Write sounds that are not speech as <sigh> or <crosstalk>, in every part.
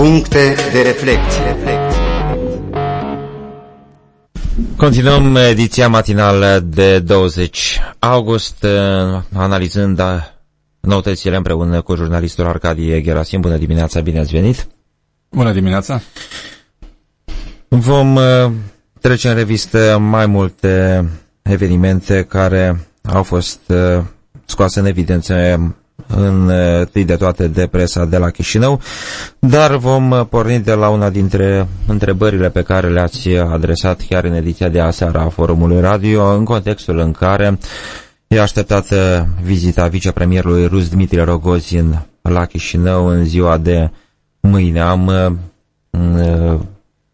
Puncte de reflecție. Continuăm ediția matinală de 20 august, analizând da, noutățile împreună cu jurnalistul Arcadie Gerasim. Bună dimineața, bine ați venit! Bună dimineața! Vom trece în revistă mai multe evenimente care au fost scoase în evidență în întâi de toate de presa de la Chișinău, dar vom porni de la una dintre întrebările pe care le-ați adresat chiar în ediția de aseară a forumului radio, în contextul în care e așteptată vizita vicepremierului rus Dmitri Rogozin la Chișinău în ziua de mâine. Am uh,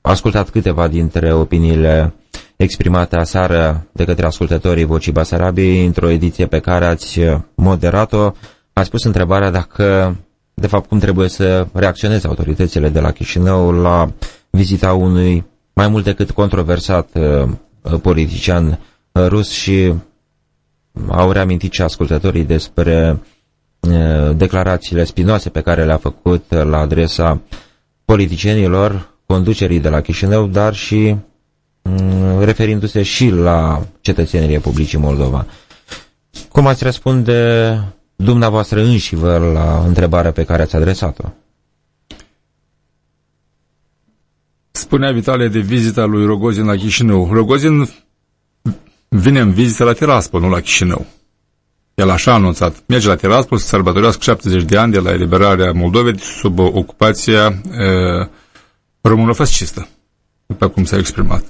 ascultat câteva dintre opiniile exprimate aseară de către ascultătorii Vocii Basarabiei într-o ediție pe care ați moderat-o Ați pus întrebarea dacă, de fapt, cum trebuie să reacționeze autoritățile de la Chișinău la vizita unui mai mult decât controversat uh, politician uh, rus și au reamintit și ascultătorii despre uh, declarațiile spinoase pe care le-a făcut la adresa politicienilor, conducerii de la Chișinău, dar și uh, referindu-se și la cetățenii Republicii Moldova. Cum ați răspunde dumneavoastră înși vă la întrebarea pe care ați adresat-o. Spunea Vitale de vizita lui Rogozin la Chișinău. Rogozin vine în vizită la Tiraspol, nu la Chișinău. El așa a anunțat. Merge la Tiraspol să sărbătorească 70 de ani de la eliberarea Moldovei sub ocupația uh, românofascistă, după cum s-a exprimat.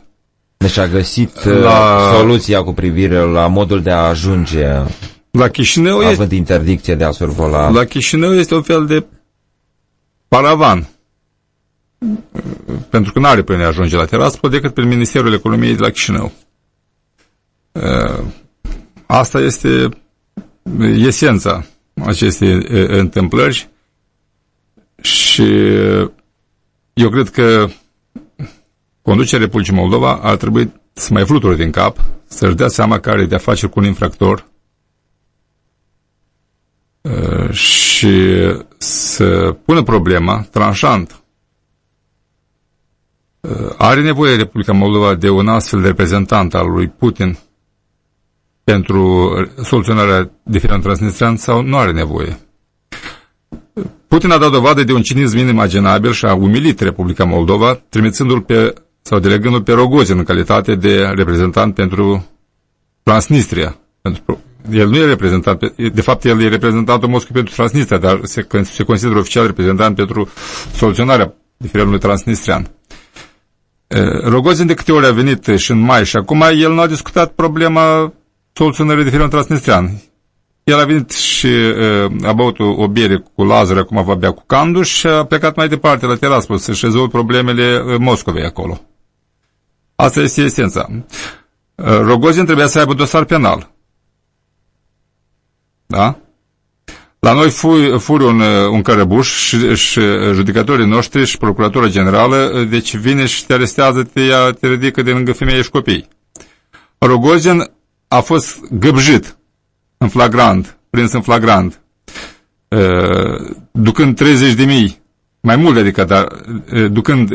Deci a găsit la... soluția cu privire la modul de a ajunge la Chișinău Având este, interdicție de a survola. La Chișinău este un fel de paravan. Pentru că nu are până ajunge la Tiraspol decât prin Ministerul Economiei de la Chișinău. Uh, asta este esența acestei uh, întâmplări și eu cred că conducerea Republicii Moldova ar trebui să mai fluture din cap, să-și dea seama că are de-a face cu un infractor Uh, și să pună problema tranșant. Uh, are nevoie Republica Moldova de un astfel de reprezentant al lui Putin pentru soluționarea diferențelor transnistrian sau nu are nevoie? Putin a dat dovadă de un cinism inimaginabil și a umilit Republica Moldova, trimițându-l pe sau delegându-l pe Rogozin în calitate de reprezentant pentru Transnistria, pentru el nu e reprezentant, de fapt el e reprezentantul Moscovei pentru Transnistria, dar se, se consideră oficial reprezentant pentru soluționarea diferendului transnistrian. Rogozin de câte ori a venit și în mai și acum el nu a discutat problema soluționării diferendului transnistrian. El a venit și uh, a băut o, o bere cu Lazar, acum va bea cu Candu și a plecat mai departe la Tiraspol să-și rezolve problemele Moscovei acolo. Asta este esența. Rogozin trebuia să aibă dosar penal. Da? La noi furi, furi un, un cărăbuș și, și judecătorii noștri și procuratura generală, deci vine și te arestează, te, ia, te ridică de lângă femeie și copii. Rogozin a fost găbjit în flagrant, prins în flagrant, ducând 30 de mii, mai mult adică, dar ducând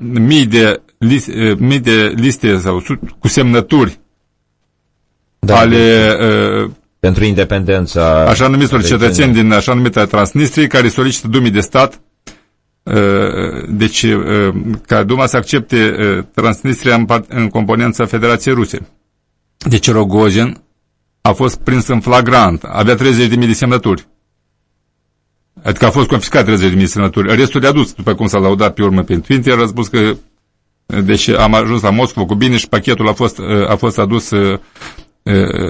mii de, liste, mii de liste sau cu semnături da, ale pentru independența... Așa numiților cetățeni din așa numită Transnistrie care solicită Dumii de stat uh, deci uh, ca Duma să accepte uh, Transnistria în, în componența Federației Ruse. Deci Rogozin a fost prins în flagrant, avea 30.000 de semnături. Adică a fost confiscat 30.000 de semnături. Restul de-a dus, după cum s-a laudat pe urmă pe Twitter, a spus că deci am ajuns la Moscova cu bine și pachetul a fost, a fost adus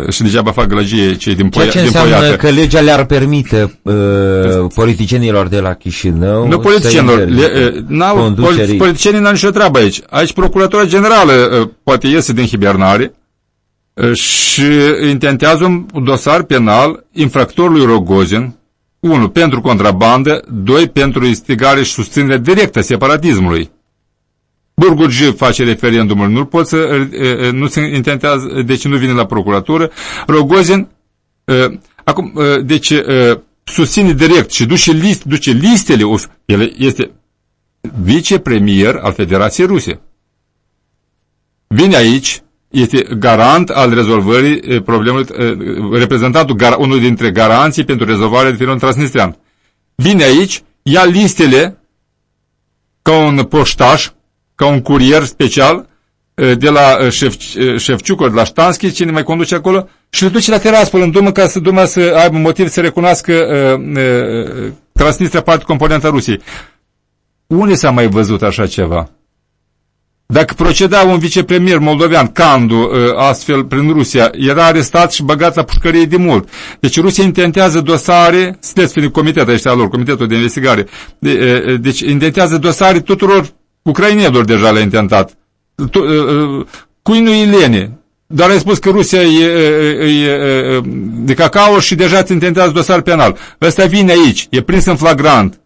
și degeaba fac gălăgie cei din Ceea ce din înseamnă poiată. că legea le-ar permite uh, politicienilor de la Chișinău Nu politicienilor, le, n-au, politicienii n-au nicio treabă aici. Aici Procuratura Generală uh, poate iese din hibernare uh, și intentează un dosar penal infractorului Rogozin, unu, pentru contrabandă, doi, pentru instigare și susținere directă a separatismului. Burgugi face referendumul, nu pot să, nu se intentează, deci nu vine la procuratură. Rogozin, acum, deci susține direct și duce, list, duce listele, el este vicepremier al Federației Ruse. Vine aici, este garant al rezolvării problemului, reprezentantul, unul dintre garanții pentru rezolvarea de transnistrian. Vine aici, ia listele ca un poștaș, ca un curier special de la șef, Șefciucor, de la Ștanschi, cine mai conduce acolo, și le duce la Tiraspol în Dumă ca să Duma să aibă motiv să recunoască uh, uh, Transnistria parte componenta Rusiei. Unde s-a mai văzut așa ceva? Dacă proceda un vicepremier moldovean, Candu, uh, astfel prin Rusia, era arestat și băgat la pușcărie de mult. Deci Rusia intentează dosare, sunteți comitetul ăștia lor, comitetul de investigare, de, uh, deci intentează dosare tuturor ucrainelor deja le-a intentat. Uh, cui nu Ilene, dar ai spus că Rusia e, e, e de cacao și deja îți intentează dosar penal. Ăsta vine aici, e prins în flagrant,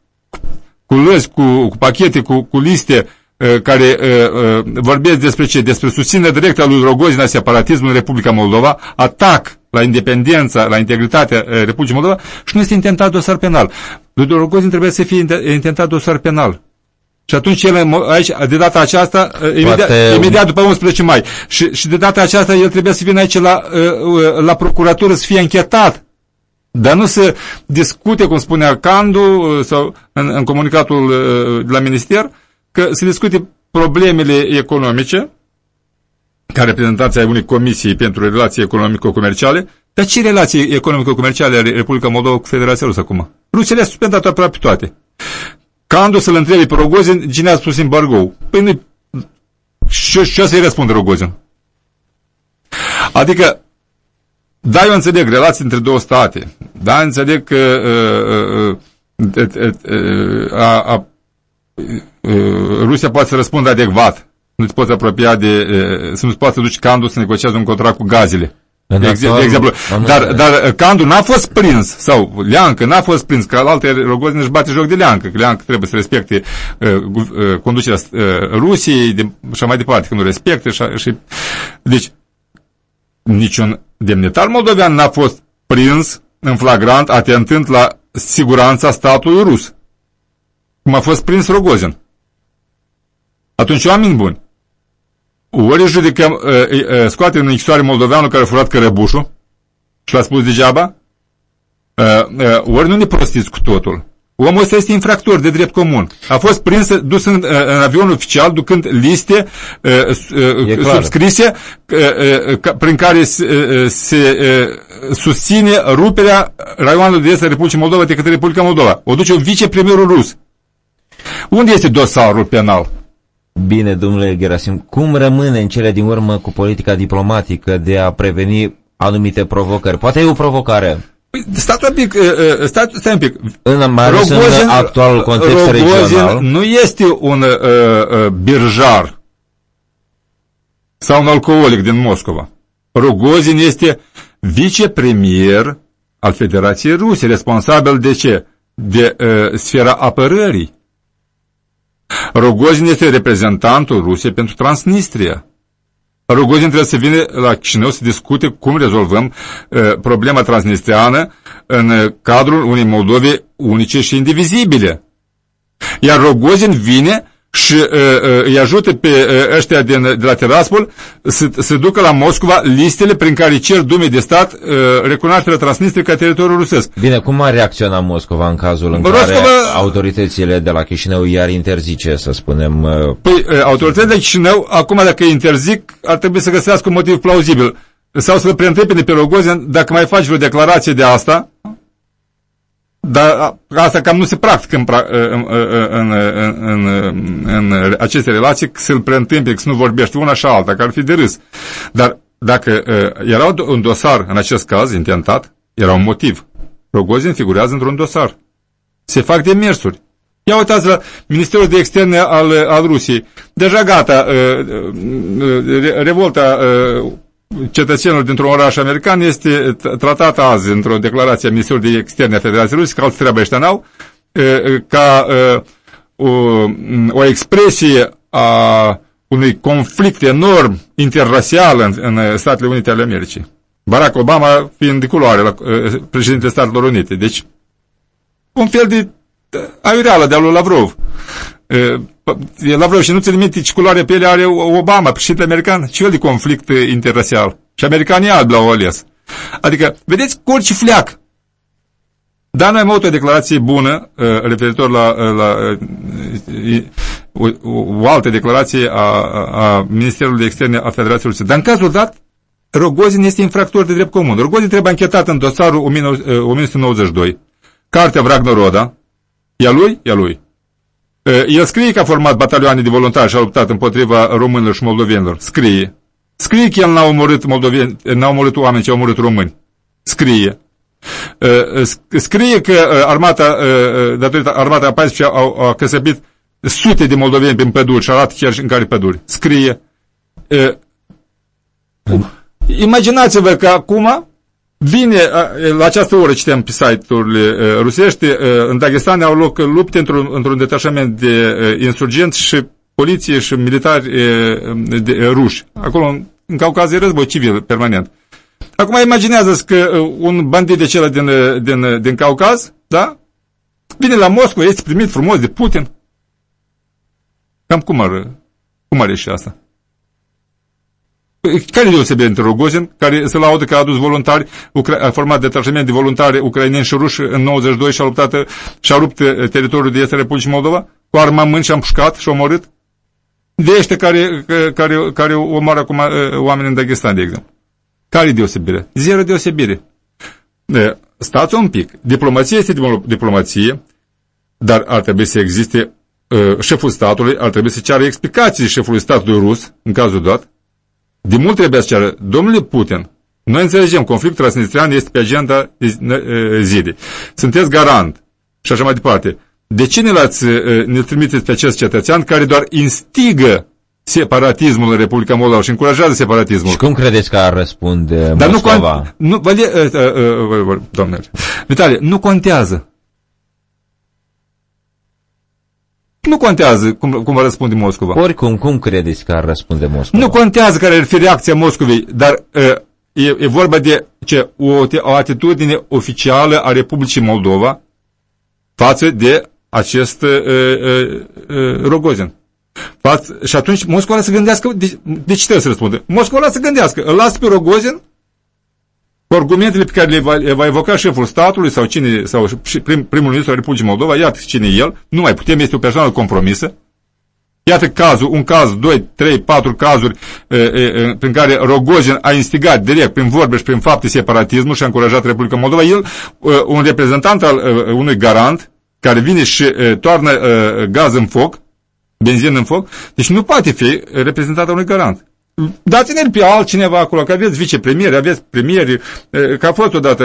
cu lăzi, cu, cu pachete, cu, cu liste care vorbesc despre ce? Despre susținerea directă a lui Rogozin a separatismului în Republica Moldova, atac la independența, la integritatea Republicii Moldova și nu este intentat dosar penal. Lui Rogozin trebuie să fie intentat dosar penal. Și atunci el, aici, de data aceasta, imediat, Poate... imediat după 11 mai, și, și de data aceasta el trebuie să vină aici la, la procuratură să fie închetat. Dar nu să discute, cum spunea Candu, sau în, în comunicatul de la minister, că se discute problemele economice, ca reprezentanții ai unei comisii pentru relații economico-comerciale, dar ce relații economico-comerciale are Republica Moldova cu Federația Rusă acum? Rusia le-a suspendat aproape toate. Candu să-l întrebe pe Rogozin cine a spus embargo. Păi nu... Și ce să-i răspunde Rogozin? Adică, da, eu înțeleg relații între două state. Da, înțeleg că uh, uh, uh, a, a, Rusia poate să răspundă adecvat. Nu-ți poți apropia de... să nu-ți poate să duci Candu să negociază un contract cu gazele. De, actual, de exemplu. Dar, dar Candu n-a fost prins, sau Leancă n-a fost prins, că alte Rogozin își bate joc de Leancă, că Leancă trebuie să respecte uh, uh, conducerea uh, Rusiei de, și mai departe, că nu respecte. Și, și, deci, niciun demnitar moldovean n-a fost prins în flagrant atentând la siguranța statului rus, cum a fost prins Rogozin. Atunci, oameni buni, ori judecăm, uh, uh, scoatem în închisoare moldoveanul care a furat cărăbușul și l-a spus degeaba, uh, uh, ori nu ne prostiți cu totul. Omul ăsta este infractor de drept comun. A fost prins, dus în, în avion oficial, ducând liste uh, uh, subscrise uh, uh, prin care se, uh, se uh, susține ruperea raionului de est a Republicii Moldova de către Republica Moldova. O duce vicepremierul rus. Unde este dosarul penal? Bine, domnule Gerasim, cum rămâne în cele din urmă cu politica diplomatică de a preveni anumite provocări? Poate e o provocare. Păi, stați un pic, stai, stai un pic. În, mai ales Rogozin, în actualul context Rogozin regional. nu este un uh, uh, birjar sau un alcoolic din Moscova. Rogozin este vicepremier al Federației Ruse, responsabil de ce? De uh, sfera apărării. Rogozin este reprezentantul Rusiei pentru Transnistria. Rogozin trebuie să vină la Chișinău să discute cum rezolvăm uh, problema transnistriană în cadrul unei Moldove unice și indivizibile. Iar Rogozin vine și uh, uh, îi ajută pe uh, ăștia din, de la Tiraspol să, să ducă la Moscova listele prin care cer Dumei de stat uh, recunoașterea Transnistriei ca teritoriul rusesc. Bine, cum a reacționat Moscova în cazul în Moscova, care autoritățile de la Chișinău iar interzice, să spunem? Uh... Păi, uh, autoritățile de Chișinău, acum dacă interzic, ar trebui să găsească un motiv plauzibil. Sau să-l preîntrepe pe Rogozin dacă mai faci vreo declarație de asta, dar asta cam nu se practică în, în, în, în, în, în aceste relații, să-l preîntâmpi, să nu vorbești una și alta, care ar fi de râs. Dar dacă era un dosar, în acest caz, intentat, era un motiv. Rogozin figurează într-un dosar. Se fac demersuri. Ia uitați la Ministerul de Externe al, al Rusiei. Deja gata, revolta cetățenilor dintr-un oraș american este tratată azi într-o declarație a Ministerului de Externe a Federației Rusiei, că altă treabă ăștia n-au, ca o, o expresie a unui conflict enorm interrasial în, în Statele Unite ale Americii. Barack Obama fiind de culoare la președintele Statelor Unite. Deci, un fel de aiureală de-a lui Lavrov. La vreo și nu ți minte ce culoare piele are Obama, președinte american? Ce fel de conflict interrasial? Și americanii albi l-au ales. Adică, vedeți, cu orice fleac. Dar noi am avut o declarație bună uh, referitor la, uh, la uh, o, o altă declarație a, a Ministerului de Externe a Federației Rusiei. Dar în cazul dat, Rogozin este infractor de drept comun. Rogozin trebuie închetat în dosarul 1992. Cartea Vragnoroda. E a lui? E a lui. El scrie că a format batalioane de voluntari și a luptat împotriva românilor și moldovenilor. Scrie. Scrie că el n-a omorât, moldoveni, n-a omorât oameni, ci a omorât români. Scrie. Scrie că armata, datorită armata a 14 a, a căsăpit sute de moldoveni prin păduri și arată chiar și în care păduri. Scrie. Imaginați-vă că acum vine, la această oră citem pe site-urile rusești, în Dagestan au loc lupte într-un într, detașament de insurgenți și poliție și militari de, ruși. Acolo, în Caucaz, e război civil permanent. Acum imaginează că un bandit de cel din, din, din Caucaz, da? Vine la Moscova, este primit frumos de Putin. Cam cum ar, cum are și asta? Care e deosebire între Rogozin, care se laudă că a adus voluntari, a format detașament de voluntari ucraineni și ruși în 92 și a luptat și a rupt teritoriul de est Republicii Moldova, cu armament și a împușcat și a omorât? De ăștia care, care, care omoară acum oameni în Dagestan, de exemplu. Care e deosebire? Zero deosebire. Stați un pic. Diplomație este diplomație, dar ar trebui să existe șeful statului, ar trebui să ceară explicații șefului statului rus, în cazul dat, de mult trebuie să ceară, domnule Putin, noi înțelegem, conflictul transnistrian este pe agenda zilei. Sunteți garant și așa mai departe. De ce ne, l-ați, ne trimiteți pe acest cetățean care doar instigă separatismul în Republica Moldova și încurajează separatismul? Și cum credeți că ar răspunde Dar Moscova? Nu, nu, vale, uh, uh, uh, doamne, Vitalie, nu contează. Nu contează cum, cum va răspunde Moscova. Oricum, cum credeți că ar răspunde Moscova? Nu contează care ar fi reacția Moscovei, dar e, e vorba de ce, o, o atitudine oficială a Republicii Moldova față de acest uh, uh, uh, Rogozin. Față, și atunci Moscova să gândească, de, de ce trebuie să răspunde? Moscova să gândească, îl lasă pe Rogozin cu argumentele pe care le va, le va evoca șeful statului sau, cine, sau prim, primul ministru al Republicii Moldova, iată cine e el, nu mai putem, este o persoană compromisă. Iată cazul, un caz, doi, trei, patru cazuri e, e, prin care Rogozin a instigat direct, prin vorbe și prin fapte, separatismul și a încurajat Republica Moldova. El, e, un reprezentant al unui garant, care vine și toarnă gaz în foc, benzină în foc, deci nu poate fi reprezentat al unui garant. Dați-ne-l pe altcineva acolo, că aveți vicepremieri, aveți premieri, că a fost odată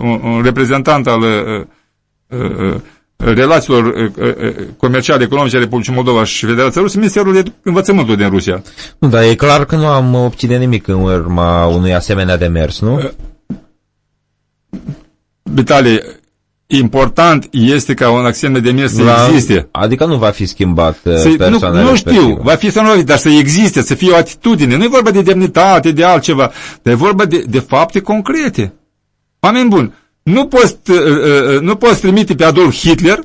un, un reprezentant al relațiilor comerciale, economice ale Republicii Moldova și Federația Rusă, Ministerul de Învățământul din Rusia. Nu, dar e clar că nu am obține nimic în urma unui asemenea demers, nu? Vitalie, important este ca un accent de mers să La, existe. Adică nu va fi schimbat uh, să, persoana Nu, nu știu, va fi să nu, dar să existe, să fie o atitudine. Nu e vorba de demnitate, de altceva, dar e vorba de, de fapte concrete. Oameni buni, nu poți, uh, uh, nu poți trimite pe Adolf Hitler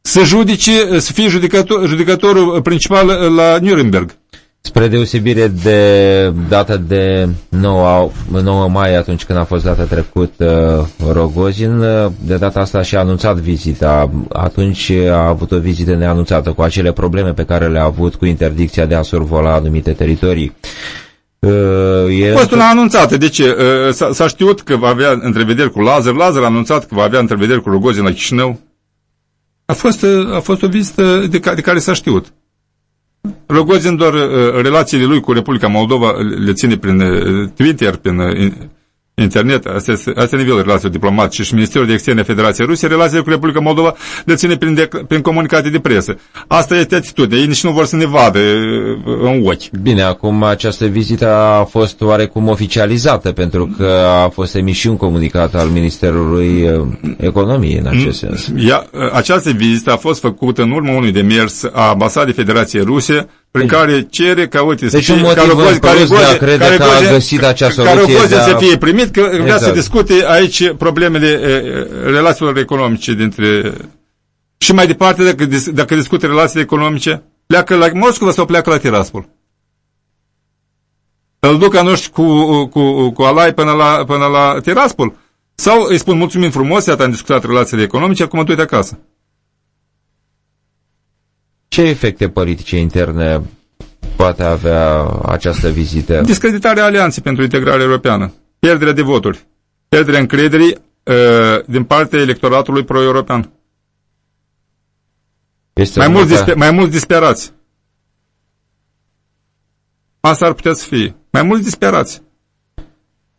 să judice, să fie judecător, judecătorul principal la Nuremberg. Spre deosebire de data de 9, 9 mai, atunci când a fost data trecut uh, Rogozin, uh, de data asta și-a anunțat vizita. Atunci a avut o vizită neanunțată cu acele probleme pe care le-a avut cu interdicția de a survola anumite teritorii. Uh, e... A fost una anunțată. De ce? Uh, s-a știut că va avea întrevederi cu Lazar. Lazar a anunțat că va avea întrevederi cu Rogozin la Chișinău. A fost, uh, a fost o vizită de, ca, de care s-a știut. Rogozin doar uh, relațiile lui cu Republica Moldova le ține prin uh, Twitter, prin uh, internet, asta este, asta e nivelul relațiilor diplomatice și Ministerul de Externe Federației Rusiei, relațiile cu Republica Moldova le ține prin, de, prin comunicate de presă. Asta este atitudine. Ei nici nu vor să ne vadă în ochi. Bine, acum această vizită a fost oarecum oficializată, pentru că a fost emis și un comunicat al Ministerului Economiei în acest mm, sens. Ea, această vizită a fost făcută în urma unui demers a Ambasadei Federației Ruse prin deci, care cere ca, uite, deci să fie, un motiv care, gozi, care, gozi, de a crede care, că a găsit acea soluție. Care a... să fie primit, că exact. vrea să exact. discute aici problemele relațiilor economice dintre... Și mai departe, dacă, dacă discută relațiile economice, pleacă la Moscova sau pleacă la Tiraspol? Îl duc anuși cu, cu, cu Alai până la, până la Tiraspol? Sau îi spun mulțumim frumos, iată am discutat relațiile economice, acum du-te acasă. Ce efecte politice interne poate avea această vizită? Discreditarea alianței pentru integrare europeană, pierderea de voturi, pierderea încrederii uh, din partea electoratului pro-european. Este mai, mulți disper, mai mulți disperați. Asta ar putea să fie. Mai mulți disperați.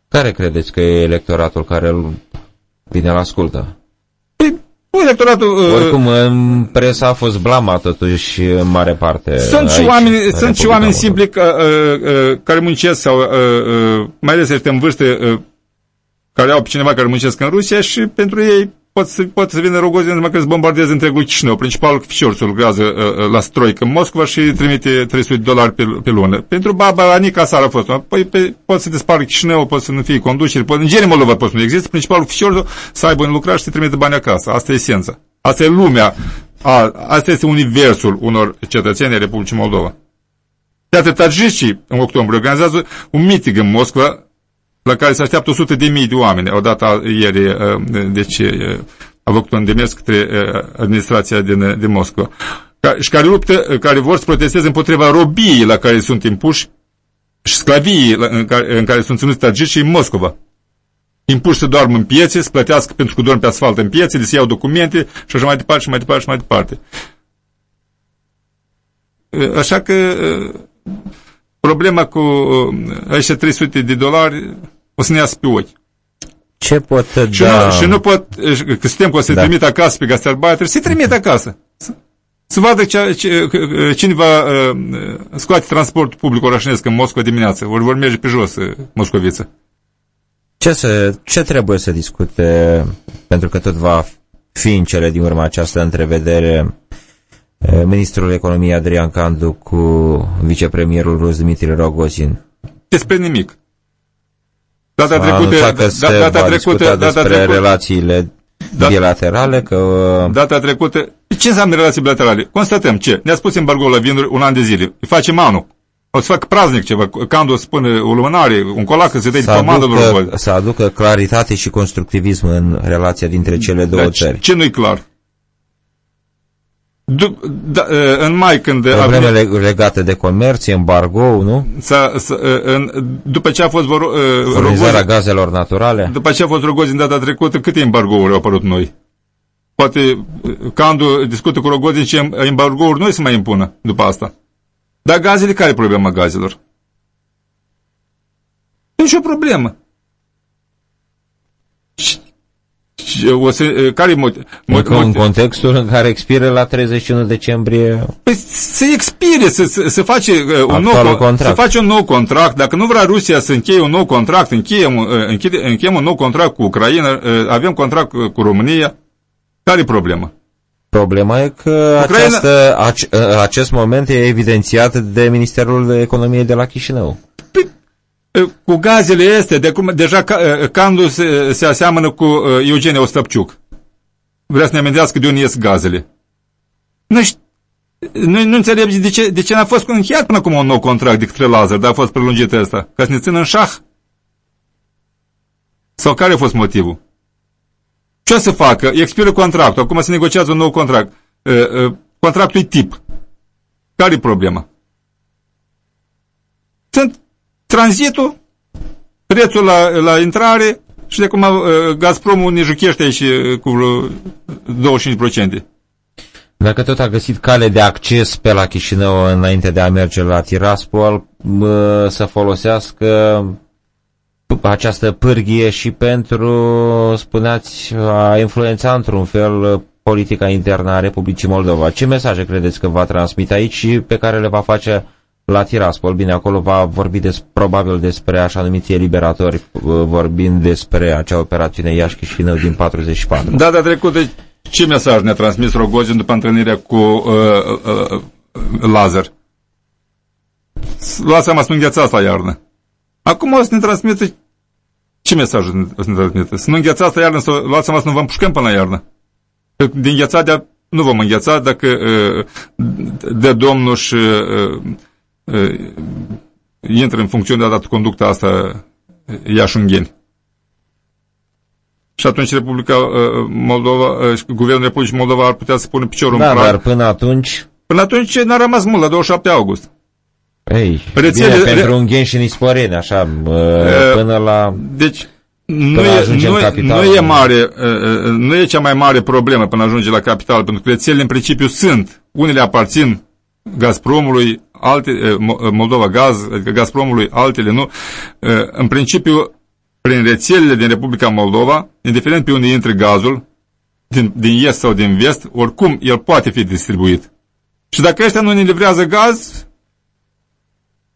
Care credeți că e electoratul care îl vine la ascultă? Păi, electoratul... Uh, Oricum, în presa a fost blama totuși în mare parte. Sunt și oameni, sunt și oameni simpli ca, uh, uh, care muncesc sau uh, uh, mai ales ăștia în vârstă uh, care au pe cineva care muncesc în Rusia și pentru ei poate să, poate să vină Rogozin numai că îți bombardează întregul Chișinău. Principalul fișor lucrează uh, uh, la stroică în Moscova și trimite 300 de dolari pe, pe lună. Pentru Baba Anica Sara a fost. Păi pe, poate să dispară Chișinău, poate să nu fie conducere, poate, în genere Moldova poate să nu există. Principalul fișor să aibă în lucrare și să trimite bani acasă. Asta e esența. Asta e lumea. A, asta este universul unor cetățeni ai Republicii Moldova. Iată, tajicii în octombrie organizează un meeting în Moscova la care se așteaptă 100 de mii de oameni. Odată ieri, uh, deci, uh, a făcut un demers către uh, administrația din, din Moscova. Și care luptă, care vor să protesteze împotriva robiei la care sunt impuși și sclaviei în care, în care sunt ținuți tagici în Moscova. Impuși să doarmă în piețe, să plătească pentru că dorm pe asfalt în piețe, le se iau documente și așa mai departe și mai departe și mai departe. Așa că problema cu ăștia 300 de dolari o să ne iasă pe ochi. Ce pot și da... Nu, și nu pot, că suntem că să da. trimit acasă pe gastarbaiter, să-i trimit acasă. Să, să vadă ce, ce, cine va uh, scoate transportul public orașnesc în Moscova dimineață. Ori vor merge pe jos uh, moscoviță. Ce, să, ce trebuie să discute, pentru că tot va fi în cele din urmă această întrevedere, uh, ministrul economiei Adrian Candu cu vicepremierul rus Dmitri Rogozin? Despre nimic. Data trecută, da, data trecută, data trecută, relațiile da, bilaterale, că... Data trecută, ce înseamnă relații bilaterale? Constatăm ce? Ne-a spus embargo la vinuri un an de zile. Îi facem anul. O să fac praznic ceva, când o să spune o lumânare, un colac, să dea pomadă lor. Să aducă claritate și constructivism în relația dintre cele două deci, țări. Ce nu-i clar? Da, în mai când... Problemele avea, legate de comerț, embargo, nu? S-a, în, după ce a fost vor, Furnizarea gazelor naturale? După ce a fost Rogozin data trecută, câte embargouri au apărut noi? Poate Candu discută cu Rogozin ce embargouri noi să mai impună după asta. Dar gazele, care e problema gazelor? E nicio problemă. O să, care motiv? În contextul în care expire la 31 decembrie... Păi să expire, să, să, să, face, uh, un nou, contract. să face un nou contract. Dacă nu vrea Rusia să încheie un nou contract, încheiem, uh, închide, încheiem un nou contract cu Ucraina, uh, avem contract cu România. Care e problema? Problema e că Ucraina... această, acest moment e evidențiat de Ministerul Economiei de la Chișinău. Păi, cu gazele este, de cum, deja Candu se, se aseamănă cu Eugenia Ostapciuc. Vrea să ne amintească de unde ies gazele. Nu, nu, nu înțeleg de ce, de ce n-a fost încheiat până acum un nou contract de către Lazar, dar a fost prelungit ăsta. Ca să ne țină în șah? Sau care a fost motivul? Ce o să facă? Expiră contractul, acum se negociază un nou contract. Contractul e tip. Care e problema? Sunt tranzitul, prețul la, la intrare și de acum uh, Gazpromul ne juchește aici uh, cu 25%. Dacă tot a găsit cale de acces pe la Chișinău înainte de a merge la Tiraspol, să folosească această pârghie și pentru, spuneați, a influența într-un fel politica internă a Republicii Moldova. Ce mesaje credeți că va transmite aici și pe care le va face la Tiraspol. Bine, acolo va vorbi des, probabil despre așa numiți eliberatori, uh, vorbind despre acea operațiune Iași Chișinău din 44. Da, da, trecut de ce mesaj ne-a transmis Rogozin după întâlnirea cu uh, uh, uh, Lazar? Luați seama să nu înghețați la iarnă. Acum o să ne transmită ce mesaj o să ne transmită? Să nu înghețați la iarnă, să luați seama să nu vă împușcăm până la iarnă. Din ghețat de nu vom îngheța dacă de domnul și intră în funcțiune dat conducta asta Iașungheni. Și atunci Republica Moldova, Guvernul Republicii Moldova ar putea să pună piciorul da, în prag. dar până atunci... Până atunci n-a rămas mult, la 27 august. Ei, Rețele, bine, pentru un ghen și nisporeni, așa, până la... Deci, nu e, nu, capital, nu, e mare, nu e cea mai mare problemă până ajunge la capital, pentru că rețelele în principiu sunt. Unele aparțin Gazpromului, alte, Moldova Gaz, adică Gazpromului, altele nu. În principiu, prin rețelele din Republica Moldova, indiferent pe unde intre gazul, din, din est sau din vest, oricum el poate fi distribuit. Și dacă ăștia nu ne livrează gaz,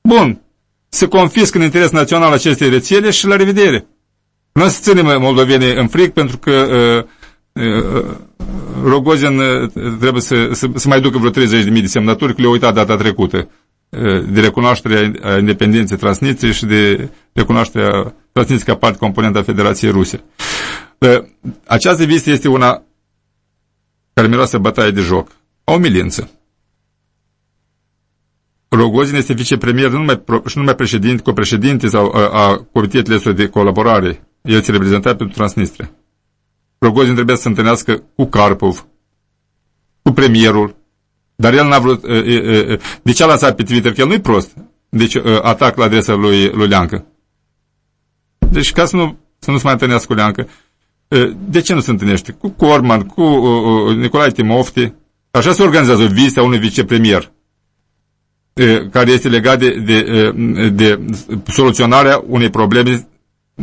bun, se confiscă în interes național aceste rețele și la revedere. Noi să ținem moldovenii în fric pentru că uh, uh, Rogozin uh, trebuie să, să, să mai ducă vreo 30.000 de semnături, că le-a uitat data trecută uh, de recunoașterea a independenței Transnistriei și de recunoașterea Transnistriei ca parte componentă a Federației Ruse. Uh, această vizită este una care miroase bătaie de joc. O umilință. Rogozin este vicepremier nu numai, și nu numai președinte, copreședinte sau a, a comitetelor de colaborare el se reprezenta pentru Transnistria. Rogozin trebuia să se întâlnească cu Karpov, cu premierul, dar el n-a vrut... De ce a lansat pe Twitter? Că el nu-i prost. Deci atac la adresa lui, lui Leancă. Deci ca să nu, să nu se mai întâlnească cu Leancă, de ce nu se întâlnește? Cu Corman, cu Nicolae Timofti. Așa se organizează vizita unui vicepremier care este legat de, de, de soluționarea unei probleme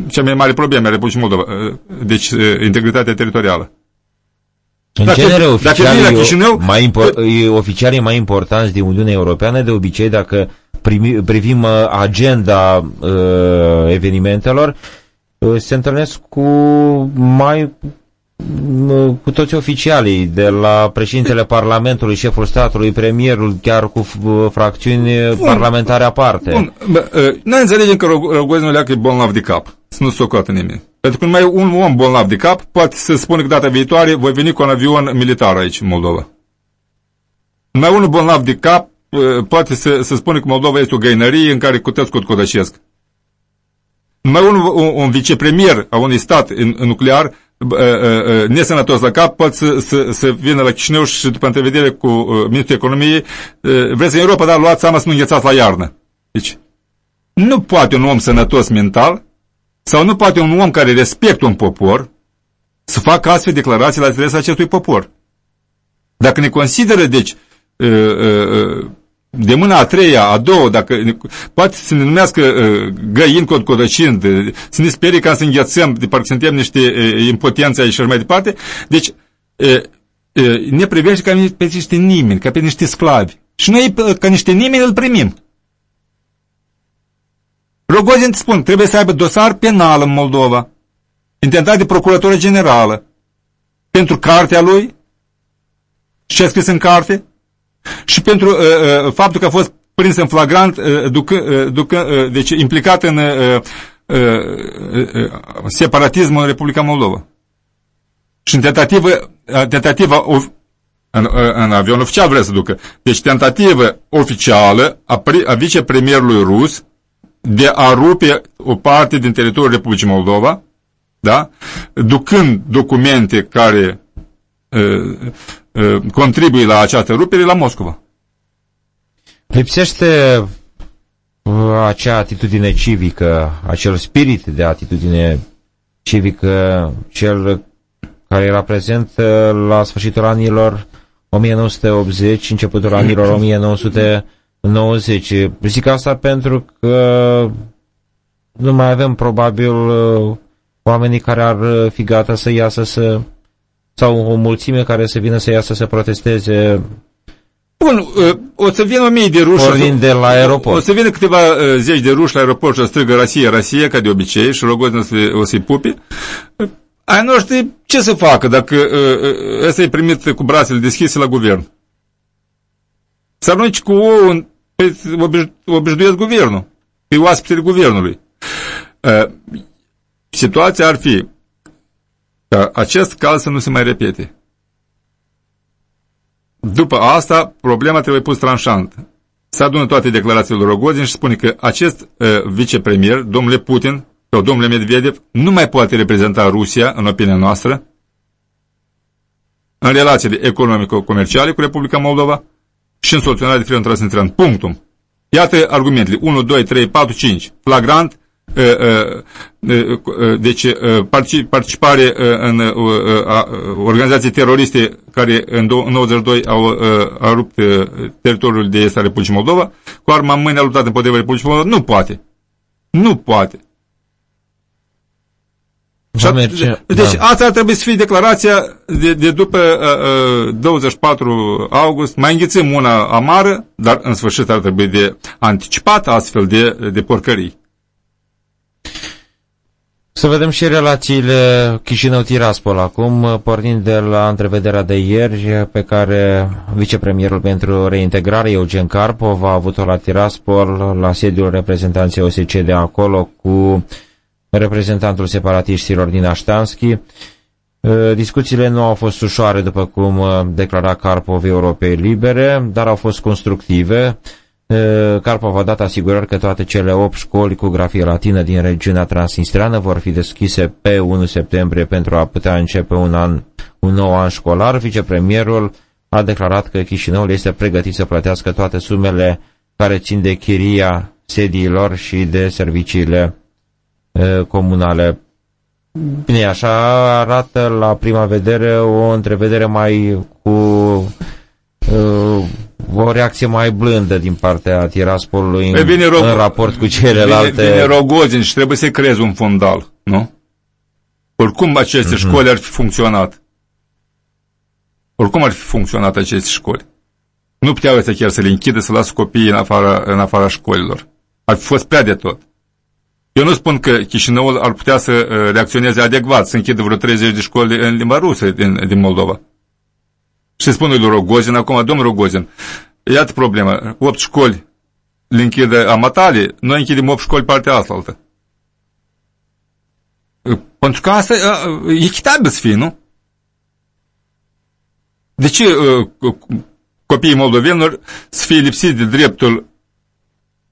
cea mai mare problemă a Republicii Moldova, uh, deci uh, integritatea teritorială. În dacă, genere, oficialii, dacă Chișinău, mai impor, oficialii mai importanți din Uniunea Europeană, de obicei, dacă primi, privim uh, agenda uh, evenimentelor, uh, se întâlnesc cu mai cu toți oficialii, de la președintele Parlamentului, șeful statului, premierul, chiar cu fracțiuni Bun. parlamentare aparte. Bun. Noi înțelegem că Rogozin Leacă e bolnav de cap să nu socoată nimeni. Pentru că numai un om bolnav de cap poate să spună că data viitoare voi veni cu un avion militar aici în Moldova. Numai unul bolnav de cap uh, poate să, să spună că Moldova este o găinărie în care cutăți codășesc. Numai un, un, un vicepremier a unui stat în, în nuclear uh, uh, nesănătos la cap poate să, să, să vină la Chișinău și după întrevedere cu Ministrul Economiei vreți în Europa, dar luați seama să nu înghețați la iarnă. Deci, nu poate un om sănătos mental sau nu poate un om care respectă un popor să facă astfel declarații la adresa acestui popor. Dacă ne consideră, deci, de mâna a treia, a doua, dacă poate să ne numească găini cod codăcind, să ne sperie ca să înghețăm, de parcă suntem niște impotenți aici și mai departe, deci ne privește ca pe niște nimeni, ca pe niște sclavi. Și noi, ca niște nimeni, îl primim. Rogozin, spun, trebuie să aibă dosar penal în Moldova, intentat de procuratură generală, pentru cartea lui, ce a scris în carte, și pentru uh, uh, faptul că a fost prins în flagrant, uh, ducă, uh, ducă, uh, deci implicat în uh, uh, uh, separatismul în Republica Moldova. Și în tentativă, uh, tentativa în, uh, în avion oficial vrea să ducă. Deci tentativă oficială a, a vicepremierului rus de a rupe o parte din teritoriul Republicii Moldova, da? ducând documente care uh, uh, contribuie la această rupere la Moscova. Lipsește acea atitudine civică, acel spirit de atitudine civică, cel care era prezent la sfârșitul anilor 1980, începutul anilor 1990 90. Zic asta pentru că nu mai avem probabil uh, oamenii care ar uh, fi gata să iasă să sau o mulțime care să vină să iasă să protesteze Bun, uh, o să vină o mie de ruși. Pornind de la aeroport. O să vină câteva zeci de ruși la aeroport și o strigă Rusia, Rusia, ca de obicei, și Rogozin o, să, o să-i pupe. Ai noștri ce să facă dacă ăsta e primit cu brațele deschise la guvern? Să arunci cu ou Păi obișnuiesc guvernul. E oaspetele guvernului. Situația ar fi ca acest caz să nu se mai repete. după asta, problema trebuie pus tranșant. Se adună toate declarațiile Rogozin și spune că acest uh, vicepremier, domnule Putin, sau domnule Medvedev, nu mai poate reprezenta Rusia, în opinia noastră, în relațiile economico-comerciale cu Republica Moldova și în soluționarea diferențelor transnistриan. Punctum. Iată argumentele. 1, 2, 3, 4, 5. Flagrant, deci participare în organizații teroriste care în 92 au, au rupt teritoriul de est al Republicii Moldova, cu arma în mâine a luptat împotriva Republicii Moldova, nu poate. Nu poate. Va merge, deci da. asta ar trebui să fie declarația de, de după uh, 24 august. Mai înghițim una amară, dar în sfârșit ar trebui de anticipat astfel de, de porcării. Să vedem și relațiile Chișinău-Tiraspol acum, pornind de la întrevederea de ieri pe care vicepremierul pentru reintegrare, Eugen Carpov, a avut-o la Tiraspol, la sediul reprezentanței OSCE de acolo, cu reprezentantul separatiștilor din Aștanski. Discuțiile nu au fost ușoare, după cum declara Carpov Europei Libere, dar au fost constructive. Carpov a dat asigurări că toate cele 8 școli cu grafie latină din regiunea transnistreană vor fi deschise pe 1 septembrie pentru a putea începe un, an, un nou an școlar. Vicepremierul a declarat că Chișinăul este pregătit să plătească toate sumele care țin de chiria sediilor și de serviciile e, comunale. Bine, așa arată la prima vedere o întrevedere mai cu e, o reacție mai blândă din partea Tiraspolului în, bine, rog, în raport cu celelalte. Vine, vine Rogozin și trebuie să creezi un fundal, nu? Oricum aceste mm-hmm. școli ar fi funcționat. Oricum ar fi funcționat aceste școli. Nu puteau să chiar să le închidă, să lasă copiii în afara, în afara școlilor. Ar fi fost prea de tot. Eu nu spun că Chișinăul ar putea să uh, reacționeze adecvat, să închidă vreo 30 de școli în limba rusă din, din Moldova. Și spune lui Rogozin, acum, domnul Rogozin, iată problema, 8 școli le închide amatale, noi închidem 8 școli partea asta. Pentru că asta e echitabil să fie, nu? De ce copiii moldovenilor să fie lipsiți de dreptul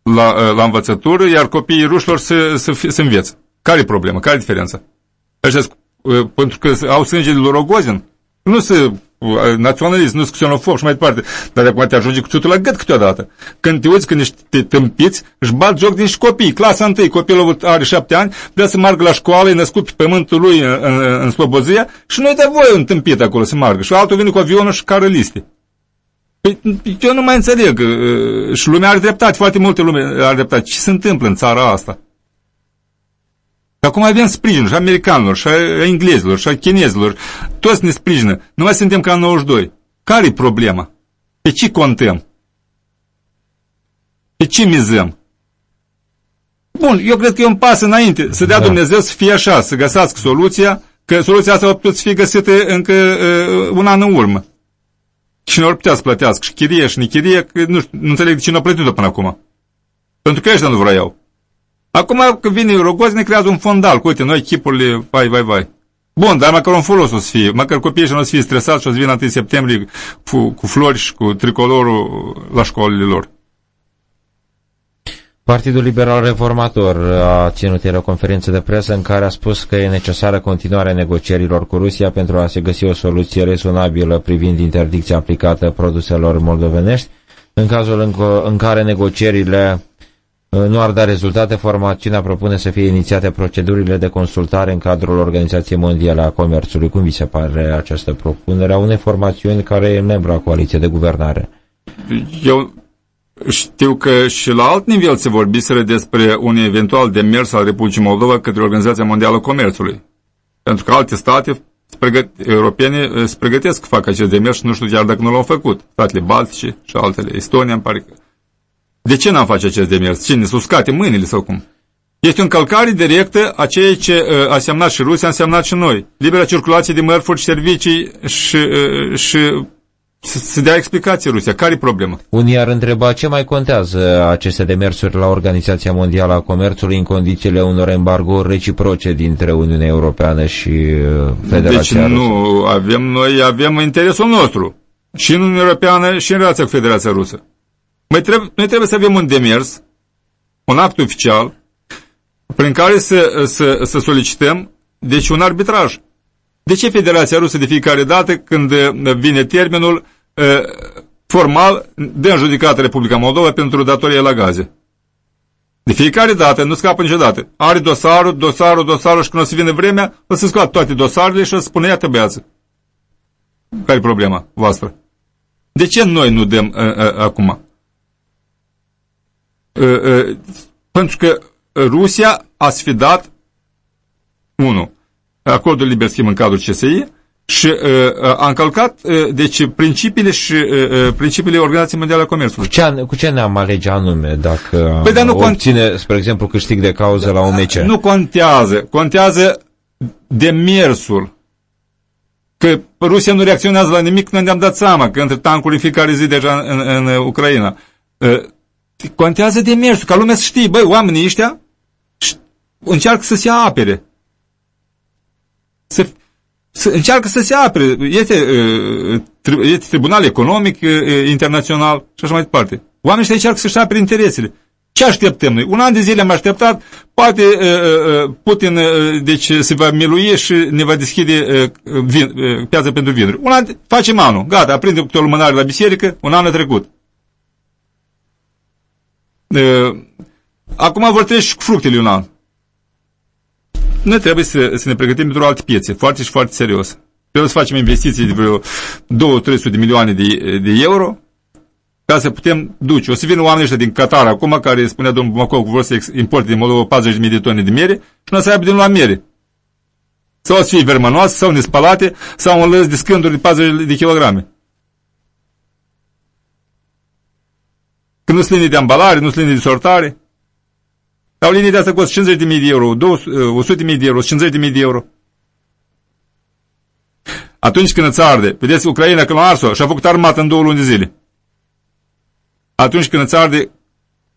la, la învățătură, iar copiii rușilor să, să, fie, să învețe? Care e problema? Care e diferența? Așa, pentru că au sângele lui Rogozin, nu se naționalist, nu sunt xenofob și mai departe. Dar acum te ajunge cu țutul la gât câteodată. Când te uiți că niște tâmpiți își bat joc din niște copii. Clasa întâi, copilul are șapte ani, vrea să meargă la școală, e născut pe pământul lui în, în, în Slobozia și nu-i de voie un tâmpit acolo să meargă. Și altul vine cu avionul și cară liste. Păi, eu nu mai înțeleg. Și lumea are dreptate, foarte multe lume are dreptate. Ce se întâmplă în țara asta? Acum avem sprijinul și americanilor, și a englezilor, și a chinezilor. Toți ne sprijină. Nu mai suntem ca în 92. care e problema? Pe ce contăm? Pe ce mizăm? Bun, eu cred că e un pas înainte. Să dea da. Dumnezeu să fie așa, să găsească soluția, că soluția asta poate să fie găsită încă uh, un an în urmă. Cine ar putea să plătească? Și chirie și nichirie, că nu, nu înțeleg de cine a plătit-o până acum. Pentru că ăștia nu vreau. Acum că vine Rogoz, ne creează un fondal, cu uite, noi chipurile, vai, vai, vai. Bun, dar măcar un folos o să fie, măcar copiii și nu o să fie stresați și o să vină 1 septembrie cu, cu flori și cu tricolorul la școlile lor. Partidul Liberal Reformator a ținut ieri o conferință de presă în care a spus că e necesară continuarea negocierilor cu Rusia pentru a se găsi o soluție rezonabilă privind interdicția aplicată produselor moldovenești, în cazul în, în care negocierile nu ar da rezultate, formațiunea propune să fie inițiate procedurile de consultare în cadrul Organizației Mondiale a Comerțului. Cum vi se pare această propunere a unei formațiuni care e membru a coaliției de guvernare? Eu știu că și la alt nivel se vorbiseră despre un eventual demers al Republicii Moldova către Organizația Mondială a Comerțului. Pentru că alte state europene se pregătesc să facă acest demers și nu știu chiar dacă nu l-au făcut. Statele Baltice și altele. Estonia, îmi pare că de ce n-am face acest demers? Cine? S-o scate mâinile sau cum? Este o încălcare directă a ceea ce uh, a semnat și Rusia, a semnat și noi. Libera circulație de mărfuri și servicii și, uh, și să dea explicații Rusia. Care e problema? Unii ar întreba ce mai contează aceste demersuri la Organizația Mondială a Comerțului în condițiile unor embargo reciproce dintre Uniunea Europeană și uh, Federația Deci nu, avem noi avem interesul nostru. și în Uniunea Europeană și în relația cu Federația Rusă. Mai trebuie, noi trebuie să avem un demers, un act oficial, prin care să, să, să solicităm, deci un arbitraj. De ce Federația Rusă de fiecare dată când vine termenul formal de judecată Republica Moldova pentru datorie la gaze? De fiecare dată, nu scapă niciodată. Are dosarul, dosarul, dosarul și când o să vină vremea, o să scoată toate dosarele și o să spune, iată beață. Care e problema voastră? De ce noi nu dăm uh, uh, acum? Uh, uh, pentru că Rusia a sfidat, unu, acordul liber schimb în cadrul CSI și uh, uh, a încălcat uh, deci, principiile și uh, uh principiile Organizației Mondiale a Comerțului. Cu ce, cu ce ne-am alege anume dacă păi, dar nu obține, spre exemplu, câștig de cauză la OMC? Nu contează. Contează demersul. Că Rusia nu reacționează la nimic, noi ne-am dat seama că între tancuri în fiecare zi deja în, în, în Ucraina. Uh, contează demersul, ca lumea să știe, băi, oamenii ăștia încearcă să se apere. Să, să încearcă să se apere. Este, uh, este tribunal economic uh, internațional și așa mai departe. Oamenii ăștia încearcă să-și apere interesele. Ce așteptăm noi? Un an de zile am așteptat, poate uh, uh, Putin uh, deci, se va milui și ne va deschide uh, vin, uh, piața pentru vinuri. Un an, facem anul, gata, aprinde cu o lumânare la biserică, un an a trecut. Uh, acum vor trece și cu fructele un an. Noi trebuie să, să ne pregătim pentru alte piețe, foarte și foarte serios. Trebuie să facem investiții de vreo 2-300 de milioane de, de euro ca să putem duce. O să vină oamenii ăștia din Qatar acum, care spunea domnul Bumacov că vor să importe din Moldova 40.000 de tone de mere și nu o să aibă din la mere. Sau o să fie vermănoase, sau nespalate, sau un lăs de scânduri de 40 de kilograme. Când nu sunt linii de ambalare, nu sunt linii de sortare. Au linii de asta costă 50.000 de euro, 100.000 de euro, 50.000 de euro. Atunci când îți arde, vedeți, Ucraina când a ars-o și-a făcut armată în două luni de zile. Atunci când îți arde,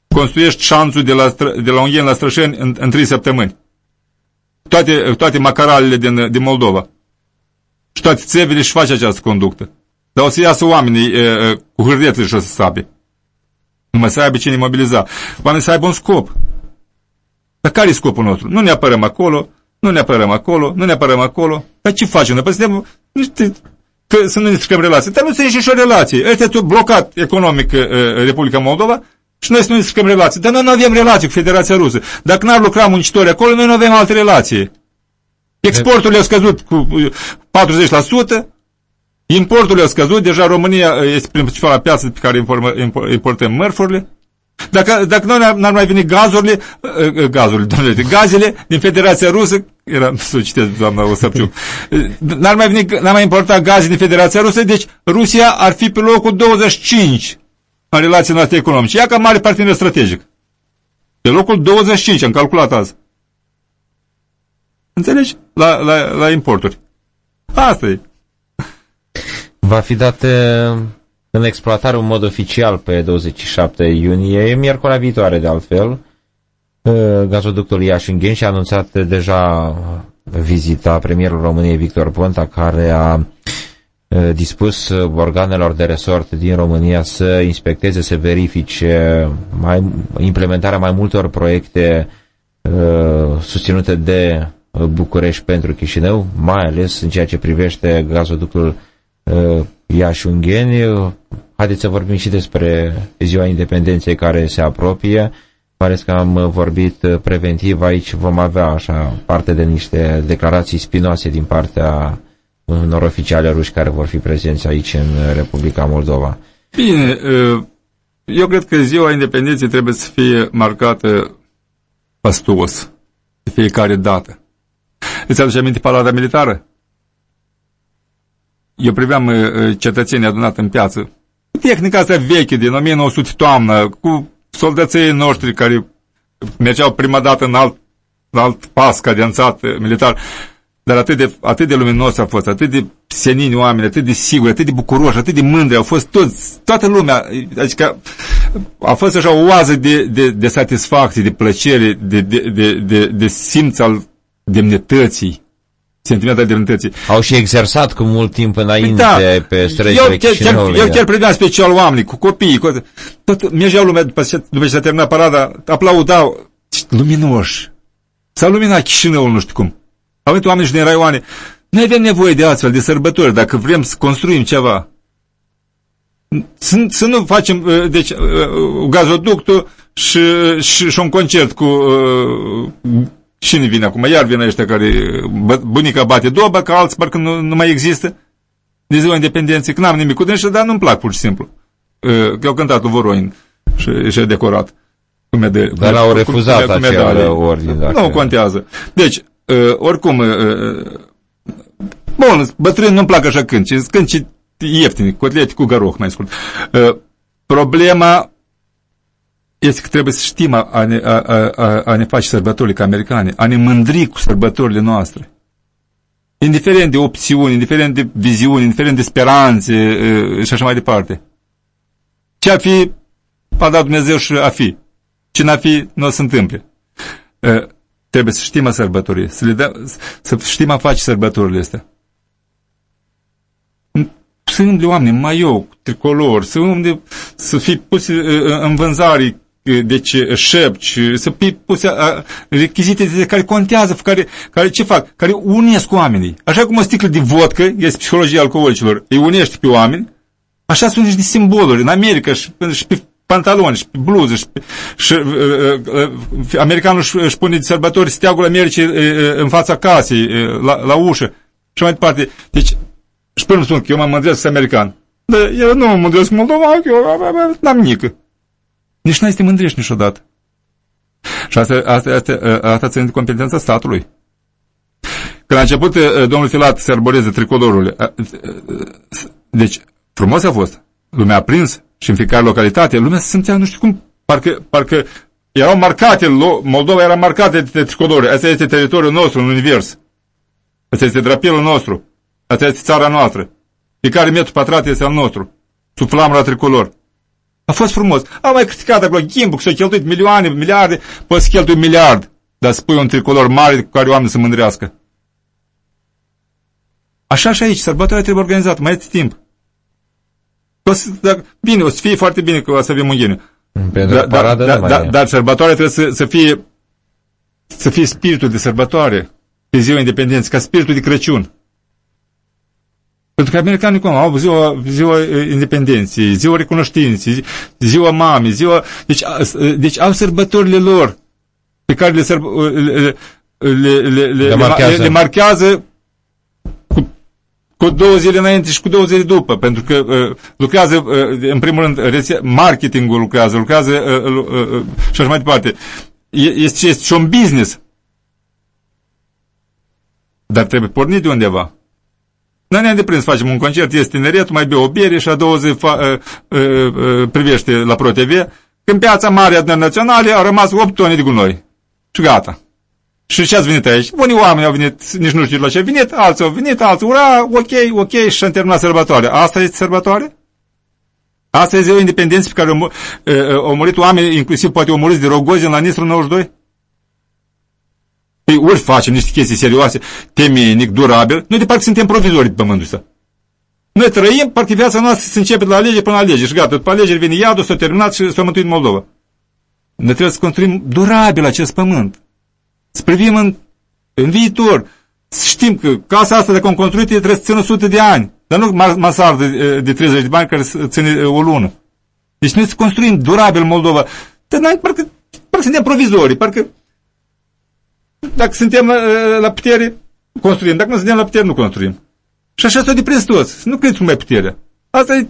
construiești șanțul de la, de la Ungheni la Strășeni în, în trei săptămâni. Toate, toate macaralele din, din Moldova. Și toate țevile și face această conductă. Dar o să iasă oamenii e, e, cu hârdețe și o să sape. Numai să aibă cine mobiliza. Oamenii să aibă un scop. Dar care e scopul nostru? Nu ne apărăm acolo, nu ne apărăm acolo, nu ne apărăm acolo. Dar ce facem? Noi păi suntem niște că să nu ne stricăm relații. Dar nu să ieși și o relație. Este tot blocat economic uh, Republica Moldova și noi să nu ne stricăm relații. Dar noi nu avem relații cu Federația Rusă. Dacă n-ar lucra muncitori acolo, noi nu avem alte relații. Exporturile au scăzut cu 40%, importurile au scăzut, deja România este principala piață pe care importăm mărfurile. Dacă, dacă nu n-ar mai veni gazurile, uh, uh, gazurile, domnule, gazele din Federația Rusă, era <laughs> să citesc doamna Osăpciuc, n-ar mai veni, n-ar mai importa gaze din Federația Rusă, deci Rusia ar fi pe locul 25 în relații noastre economice. Ia ca mare partener strategic. Pe locul 25, am calculat azi. Înțelegi? La, la, la importuri. Asta e. Va fi date în exploatare în mod oficial pe 27 iunie, miercurea viitoare de altfel, gazoductul Iașinghen și a anunțat deja vizita premierul României Victor Ponta, care a dispus organelor de resort din România să inspecteze, să verifice mai, implementarea mai multor proiecte uh, susținute de București pentru Chișinău, mai ales în ceea ce privește gazoductul uh, Iași-Ungheni. Haideți să vorbim și despre ziua independenței care se apropie. Pare că am vorbit preventiv aici, vom avea așa parte de niște declarații spinoase din partea unor oficiale ruși care vor fi prezenți aici în Republica Moldova. Bine, eu cred că ziua independenței trebuie să fie marcată pastuos de fiecare dată. Îți aduce aminte palada militară? Eu priveam uh, uh, cetățenii adunat în piață. Tehnica asta veche, din 1900 toamnă, cu soldăței noștri care mergeau prima dată în alt, în alt pas cadențat uh, militar, dar atât de, atât de luminos a fost, atât de senini oameni, atât de siguri, atât de bucuroși, atât de mândri, au fost toți, toată lumea, adică a fost așa o oază de, de, de satisfacție, de plăcere, de, de, de, de, de simț al demnității sentiment al demnității. Au și exersat cu mult timp înainte da. pe străzile eu, chiar, chiar, eu da. chiar priveam special oamenii, cu copii, cu... Tot, mergeau lumea după ce, după ce s-a terminat parada, aplaudau, luminoși. S-a luminat Chișinăul, nu știu cum. Au venit oameni și din raioane. Noi avem nevoie de astfel de sărbători, dacă vrem să construim ceva. Să, să nu facem, uh, deci, uh, gazoductul și, și, și un concert cu uh, Cine vine acum? Iar vine ăștia care bunica bate doba, că alții parcă nu, nu mai există de ziua independenței, că n-am nimic cu dânsul, dar nu-mi plac pur și simplu. Că au cântat Voroin și, și a decorat. Cu medali, dar l-au refuzat cu, acea ordine. Dacă... Nu contează. Deci, oricum, bun, bătrân nu-mi plac așa cânci, cânci ieftini, cotlete cu garoh, mai scurt. Problema este că trebuie să știm a, a, a, a, a ne face sărbătorile ca americane, a ne mândri cu sărbătorile noastre. Indiferent de opțiuni, indiferent de viziuni, indiferent de speranțe și așa mai departe. Ce a fi, a dat Dumnezeu și a fi. Ce n-a fi, nu o să întâmple. Trebuie să știm a sărbătorii, să, le dă, să știm a face sărbătorile astea. Să umble oameni mai eu, tricolor, să umble, să fie puse în vânzare deci șepci, să fie puse rechizite de care contează, care, care ce fac? Care unesc oamenii. Așa cum o sticlă de vodcă, este psihologia alcoolicilor, îi unește pe oameni, așa sunt niște simboluri. În America și, și pe pantaloni, și pe bluze, și, și uh, uh, americanul își, își pune de sărbători steagul Americii uh, în fața casei, uh, la, la ușă și mai departe. Deci, și până spun că eu mă mândresc american. Dar eu nu mă mândresc moldovan, că eu n-am nică. Nici n-ai să te mândrești niciodată. Și asta, asta, asta, asta ține de competența statului. Când a început domnul Filat să arboreze tricolorul, deci frumos a fost. Lumea a prins și în fiecare localitate, lumea se simțea, nu știu cum, parcă, parcă erau marcate, Moldova era marcată de tricolori. Asta este teritoriul nostru în univers. Asta este drapelul nostru. Asta este țara noastră. Fiecare metru pătrat este al nostru. Sub flamura tricolor. A fost frumos. Am mai criticat acolo Gimbuc, s-au cheltuit milioane, miliarde, poți să cheltui miliard, dar spui un tricolor mare cu care oamenii să mândrească. Așa și aici, sărbătoarea trebuie organizată, mai este timp. O să, dacă, bine, o să fie foarte bine că o să avem un gheniu. Pentru da, paradă da, da, da, dar sărbătoarea trebuie să, să fie să fie spiritul de sărbătoare pe ziua independenței, ca spiritul de Crăciun. Pentru că americanii cum au ziua, ziua independenței, ziua recunoștinței, ziua mamei, ziua... Deci, deci au sărbătorile lor pe care le, sărb, le, le, le, le, marchează. le marchează cu, cu două zile înainte și cu două zile după, pentru că uh, lucrează, uh, în primul rând, marketingul lucrează, lucrează uh, uh, uh, și așa mai departe. Este, este și un business. Dar trebuie pornit de undeva. Noi ne-am deprins să facem un concert, este tineret, mai bea o bere și a doua zi fa, uh, uh, uh, privește la ProTV. Când piața mare a naționale au rămas 8 tone de gunoi. Și gata. Și ce ați venit aici? Unii oameni au venit, nici nu știu la ce au venit, alții au venit, alții, ura, ok, ok, și am terminat sărbătoarea. Asta este sărbătoare? Asta e ziua independenței pe care au, au murit oameni, inclusiv poate au murit de Rogozin la Nistru 92? Păi ori facem niște chestii serioase, temenic, durabil, noi de parcă suntem provizori pe pământul ăsta. Noi trăim, parcă viața noastră se începe de la alegeri până la alegeri și gata, după alegeri vine iadul, s-a terminat și s-a mântuit Moldova. Noi trebuie să construim durabil acest pământ. Să privim în, în viitor. Să știm că casa asta, dacă am construit, trebuie să țină 100 de ani. Dar nu masar de, de 30 de bani care să ține o lună. Deci noi să construim durabil Moldova. Dar noi parcă, parcă suntem provizorii, parcă dacă suntem la, la putere, construim. Dacă nu suntem la putere, nu construim. Și așa s-au deprins toți. Nu cred mai puterea. Asta e...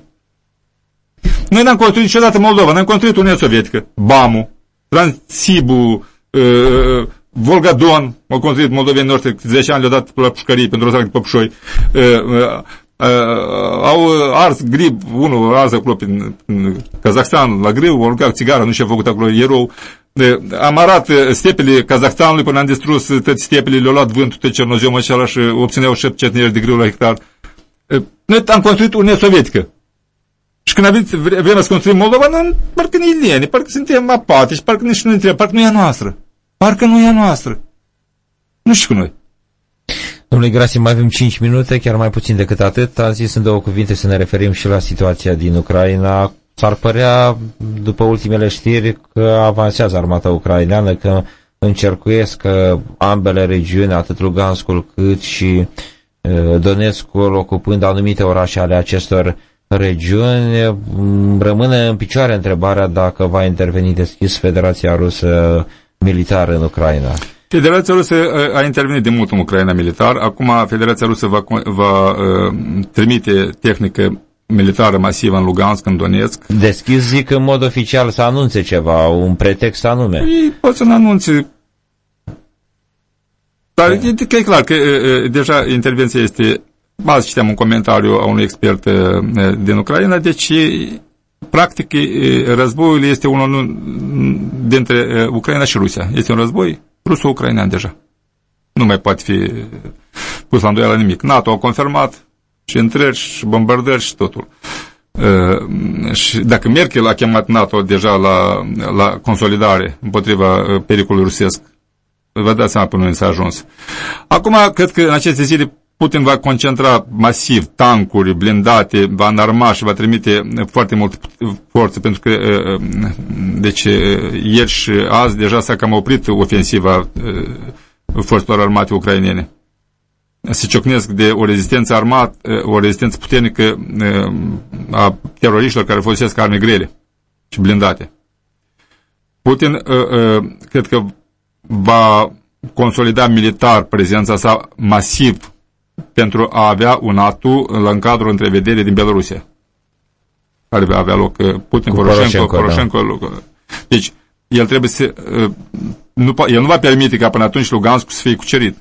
Noi n-am construit niciodată Moldova, n-am construit Uniunea Sovietică, BAMU, Transibu, uh, Volgadon, au construit moldovenii noștri, 10 ani le-au dat la pușcării pentru o de păpușoi. Uh, uh, uh, au ars grib, unul ars acolo prin, prin Kazakhstan, la grâu, au lucrat țigara, nu și-a făcut acolo erou. Am arat stepele Kazahstanului până am distrus toate stepele, le-au luat vântul tot cernoziomul acela și obțineau șep cetneri de grâu la hectar. Noi am construit Uniunea Sovietică. Și când avem vremea să construim Moldova, nu, parcă ne lene, parcă suntem apatici, parcă nici nu ne trebuie, parcă nu e a noastră. Parcă nu e a noastră. Nu știu cu noi. Domnule Grasim, mai avem 5 minute, chiar mai puțin decât atât. Am zis în două cuvinte să ne referim și la situația din Ucraina. S-ar părea, după ultimele știri, că avansează armata ucraineană, că încercuiesc ambele regiuni, atât Luganskul cât și Donetskul, ocupând anumite orașe ale acestor regiuni, rămâne în picioare întrebarea dacă va interveni deschis Federația Rusă militară în Ucraina. Federația Rusă uh, a intervenit de mult în Ucraina militar. Acum Federația Rusă va, va uh, trimite tehnică militară masivă în Lugansk, în Donetsk. Deschis zic în mod oficial să anunțe ceva, un pretext anume. Ei pot să anunțe. Dar e, e clar că uh, deja intervenția este... Azi citeam un comentariu a unui expert din Ucraina, deci practic războiul este unul dintre Ucraina și Rusia. Este un război ruso-ucrainean deja. Nu mai poate fi pus la îndoială nimic. NATO a confirmat și întregi, și bombardări și totul. Uh, și dacă Merkel a chemat NATO deja la, la consolidare împotriva uh, pericolului rusesc, vă dați seama până unde s-a ajuns. Acum, cred că în aceste zile Putin va concentra masiv tancuri blindate, va înarma și va trimite foarte mult forță, pentru că deci, ieri și azi deja s-a cam oprit ofensiva forțelor armate ucrainene. Se ciocnesc de o rezistență armată, o rezistență puternică a teroriștilor care folosesc arme grele și blindate. Putin cred că va consolida militar prezența sa masiv pentru a avea un atu în cadrul întrevederii din Belarusia. Care va avea loc uh, Putin, Poroshenko, Poroshenko. Da. Deci, el trebuie să... Uh, nu, el nu va permite ca până atunci Lugansk să fie cucerit.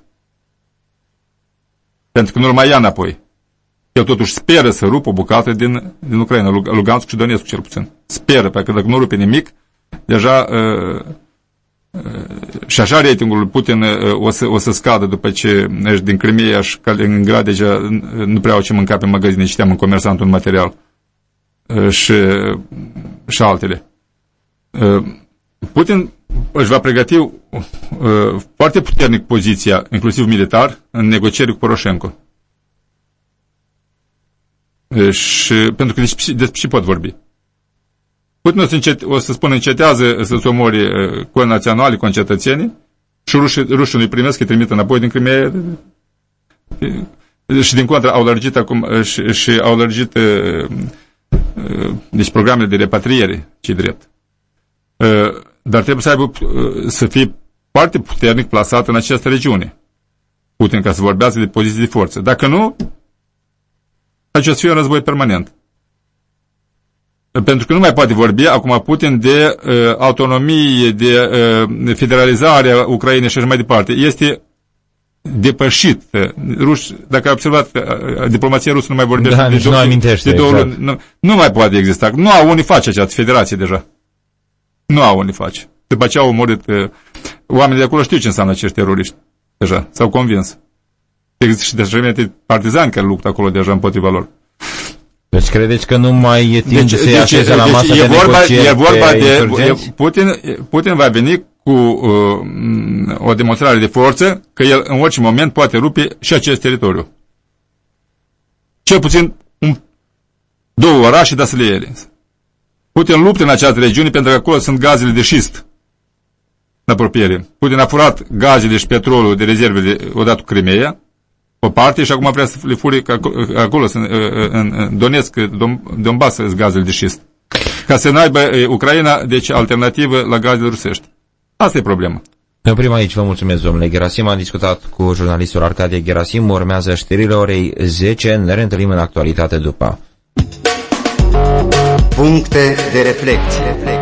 Pentru că nu-l mai ia înapoi. El totuși speră să rupă o bucată din, din Ucraina, Lugansk și Donetsk cel puțin. Speră, pentru că dacă nu rupe nimic, deja uh, și așa ratingul lui Putin uh, o să, o să scadă după ce din Crimea și Kaliningrad deja nu prea au ce mânca pe magazine, citeam în comersantul un material uh, și, și altele. Uh, Putin își va pregăti foarte puternic poziția, inclusiv militar, în negocieri cu Poroshenko. Și pentru că despre, despre ce pot vorbi? Putin o să, încet, o să spună încetează să-ți omori uh, cu naționali, concetățenii și rușii, rușii nu-i primesc, îi trimit înapoi din Crimea și din contră au lărgit acum și, și au lărgit uh, uh, deci programele de repatriere, ce drept. Dar trebuie să aibă să fie foarte puternic plasat în această regiune. Putin ca să vorbească de poziții de forță. Dacă nu, atunci o să fie un război permanent pentru că nu mai poate vorbi acum Putin de uh, autonomie, de uh, federalizare a Ucrainei și așa mai departe. Este depășit. Ruș, dacă ai observat, uh, diplomația rusă nu mai vorbește da, de, două, nu amintește, de două exact. luni. Nu, nu mai poate exista. Nu au unii face această federație deja. Nu au unii face. După ce au omorât, uh, oamenii de acolo știu ce înseamnă acești teroriști. Deja, s-au convins. Există și deja partizani care luptă acolo deja împotriva lor. Deci credeți că nu mai e timp deci, să se deci, așeze la deci masă e de vorba, e vorba de, e, Putin, Putin va veni cu uh, o demonstrare de forță că el în orice moment poate rupe și acest teritoriu. Cel puțin un, două orașe, dar să le ele. Putin luptă în această regiune pentru că acolo sunt gazele de șist în apropiere. Putin a furat gazele și petrolul de rezerve odată cu Crimea, o parte și acum vrea să le fure că acolo, în, în Donetsk, Donbass, sunt gazele de șist. Ca să n-aibă Ucraina, deci, alternativă la gazele rusești. Asta e problema. Ne oprim aici, vă mulțumesc, domnule Gerasim. Am discutat cu jurnalistul Arcadie Gerasim. Urmează știrile orei 10. Ne reîntâlnim în actualitate după. Puncte de reflecție.